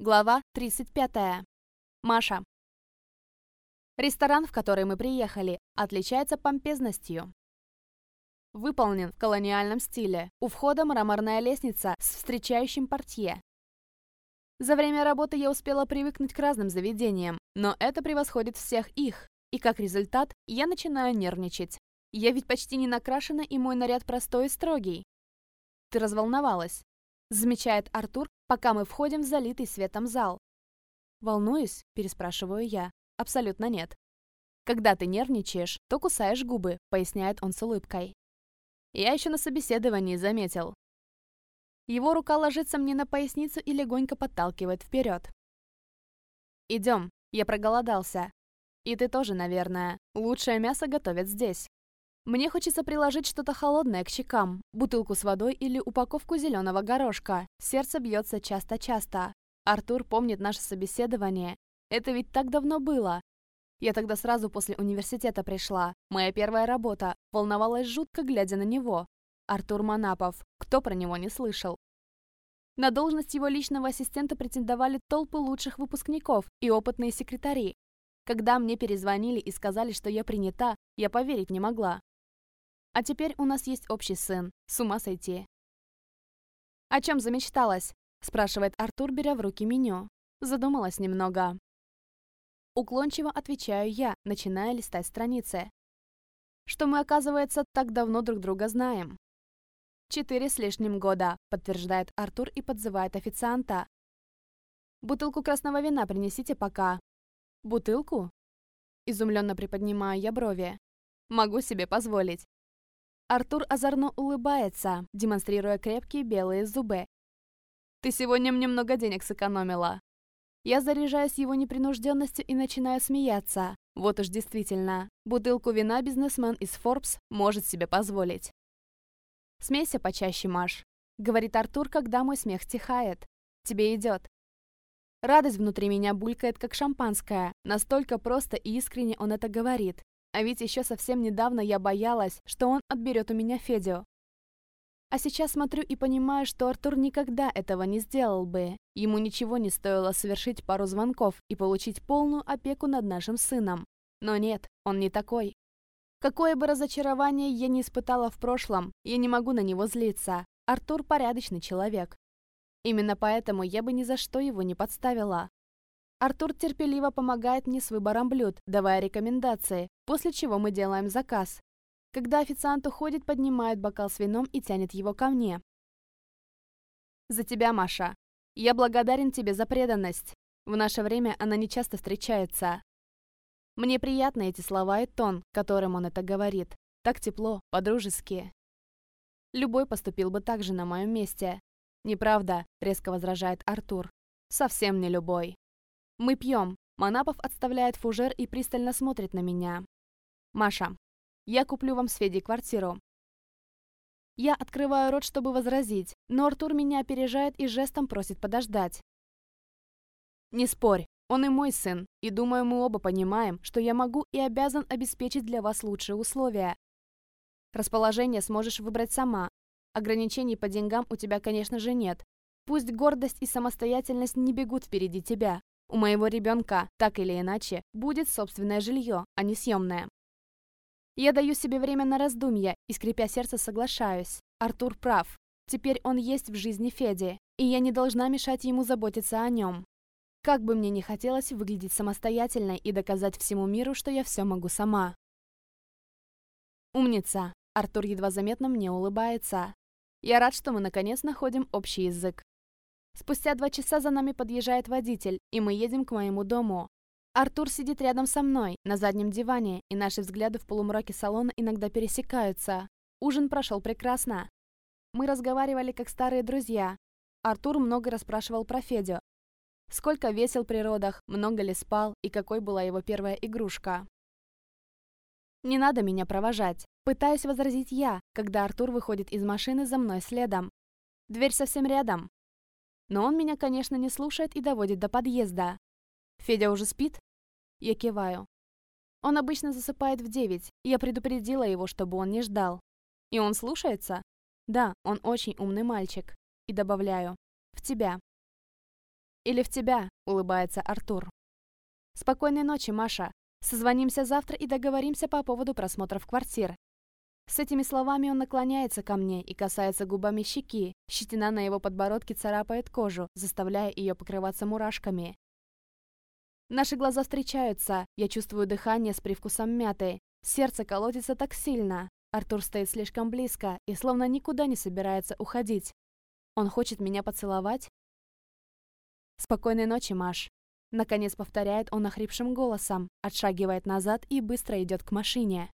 Глава 35. Маша. Ресторан, в который мы приехали, отличается помпезностью. Выполнен в колониальном стиле. У входа мраморная лестница с встречающим портье. За время работы я успела привыкнуть к разным заведениям, но это превосходит всех их, и как результат я начинаю нервничать. Я ведь почти не накрашена, и мой наряд простой и строгий. Ты разволновалась? Замечает Артур, пока мы входим в залитый светом зал. «Волнуюсь?» – переспрашиваю я. «Абсолютно нет». «Когда ты нервничаешь, то кусаешь губы», – поясняет он с улыбкой. Я еще на собеседовании заметил. Его рука ложится мне на поясницу и легонько подталкивает вперед. «Идем, я проголодался. И ты тоже, наверное. Лучшее мясо готовят здесь». Мне хочется приложить что-то холодное к щекам, бутылку с водой или упаковку зеленого горошка. Сердце бьется часто-часто. Артур помнит наше собеседование. Это ведь так давно было. Я тогда сразу после университета пришла. Моя первая работа. Волновалась жутко, глядя на него. Артур Манапов. Кто про него не слышал? На должность его личного ассистента претендовали толпы лучших выпускников и опытные секретари. Когда мне перезвонили и сказали, что я принята, я поверить не могла. А теперь у нас есть общий сын. С ума сойти. «О чем замечталась?» – спрашивает Артур, беря в руки меню. Задумалась немного. Уклончиво отвечаю я, начиная листать страницы. Что мы, оказывается, так давно друг друга знаем. «Четыре с лишним года», – подтверждает Артур и подзывает официанта. «Бутылку красного вина принесите пока». «Бутылку?» Изумленно приподнимаю я брови. «Могу себе позволить. Артур озорно улыбается, демонстрируя крепкие белые зубы. «Ты сегодня мне много денег сэкономила». Я заряжаюсь его непринужденностью и начинаю смеяться. Вот уж действительно, бутылку вина бизнесмен из Forbes может себе позволить. «Смейся почаще, Маш», — говорит Артур, когда мой смех стихает. «Тебе идет». Радость внутри меня булькает, как шампанское. Настолько просто и искренне он это говорит. А ведь еще совсем недавно я боялась, что он отберет у меня Федю. А сейчас смотрю и понимаю, что Артур никогда этого не сделал бы. Ему ничего не стоило совершить пару звонков и получить полную опеку над нашим сыном. Но нет, он не такой. Какое бы разочарование я не испытала в прошлом, я не могу на него злиться. Артур порядочный человек. Именно поэтому я бы ни за что его не подставила. Артур терпеливо помогает мне с выбором блюд, давая рекомендации, после чего мы делаем заказ. Когда официант уходит, поднимает бокал с вином и тянет его ко мне. «За тебя, Маша. Я благодарен тебе за преданность. В наше время она не часто встречается». Мне приятны эти слова и тон, которым он это говорит. Так тепло, по-дружески. Любой поступил бы так же на моем месте. «Неправда», — резко возражает Артур. «Совсем не любой». Мы пьем. Манапов отставляет фужер и пристально смотрит на меня. Маша, я куплю вам с Федей квартиру. Я открываю рот, чтобы возразить, но Артур меня опережает и жестом просит подождать. Не спорь, он и мой сын, и думаю, мы оба понимаем, что я могу и обязан обеспечить для вас лучшие условия. Расположение сможешь выбрать сама. Ограничений по деньгам у тебя, конечно же, нет. Пусть гордость и самостоятельность не бегут впереди тебя. У моего ребенка, так или иначе, будет собственное жилье, а не съемное. Я даю себе время на раздумья и, скрипя сердце, соглашаюсь. Артур прав. Теперь он есть в жизни Феди, и я не должна мешать ему заботиться о нем. Как бы мне ни хотелось выглядеть самостоятельной и доказать всему миру, что я все могу сама. Умница. Артур едва заметно мне улыбается. Я рад, что мы наконец находим общий язык. Спустя два часа за нами подъезжает водитель, и мы едем к моему дому. Артур сидит рядом со мной, на заднем диване, и наши взгляды в полумраке салона иногда пересекаются. Ужин прошел прекрасно. Мы разговаривали как старые друзья. Артур много расспрашивал про Федю. Сколько весил при родах, много ли спал и какой была его первая игрушка. «Не надо меня провожать», пытаюсь возразить я, когда Артур выходит из машины за мной следом. Дверь совсем рядом, но он меня, конечно, не слушает и доводит до подъезда. «Федя уже спит?» Я киваю. Он обычно засыпает в девять, я предупредила его, чтобы он не ждал. И он слушается? Да, он очень умный мальчик. И добавляю. В тебя. Или в тебя?» — улыбается Артур. «Спокойной ночи, Маша. Созвонимся завтра и договоримся по поводу просмотров квартир». С этими словами он наклоняется ко мне и касается губами щеки. Щетина на его подбородке царапает кожу, заставляя ее покрываться мурашками. Наши глаза встречаются. Я чувствую дыхание с привкусом мяты. Сердце колотится так сильно. Артур стоит слишком близко и словно никуда не собирается уходить. Он хочет меня поцеловать? «Спокойной ночи, Маш!» Наконец повторяет он охрипшим голосом, отшагивает назад и быстро идет к машине.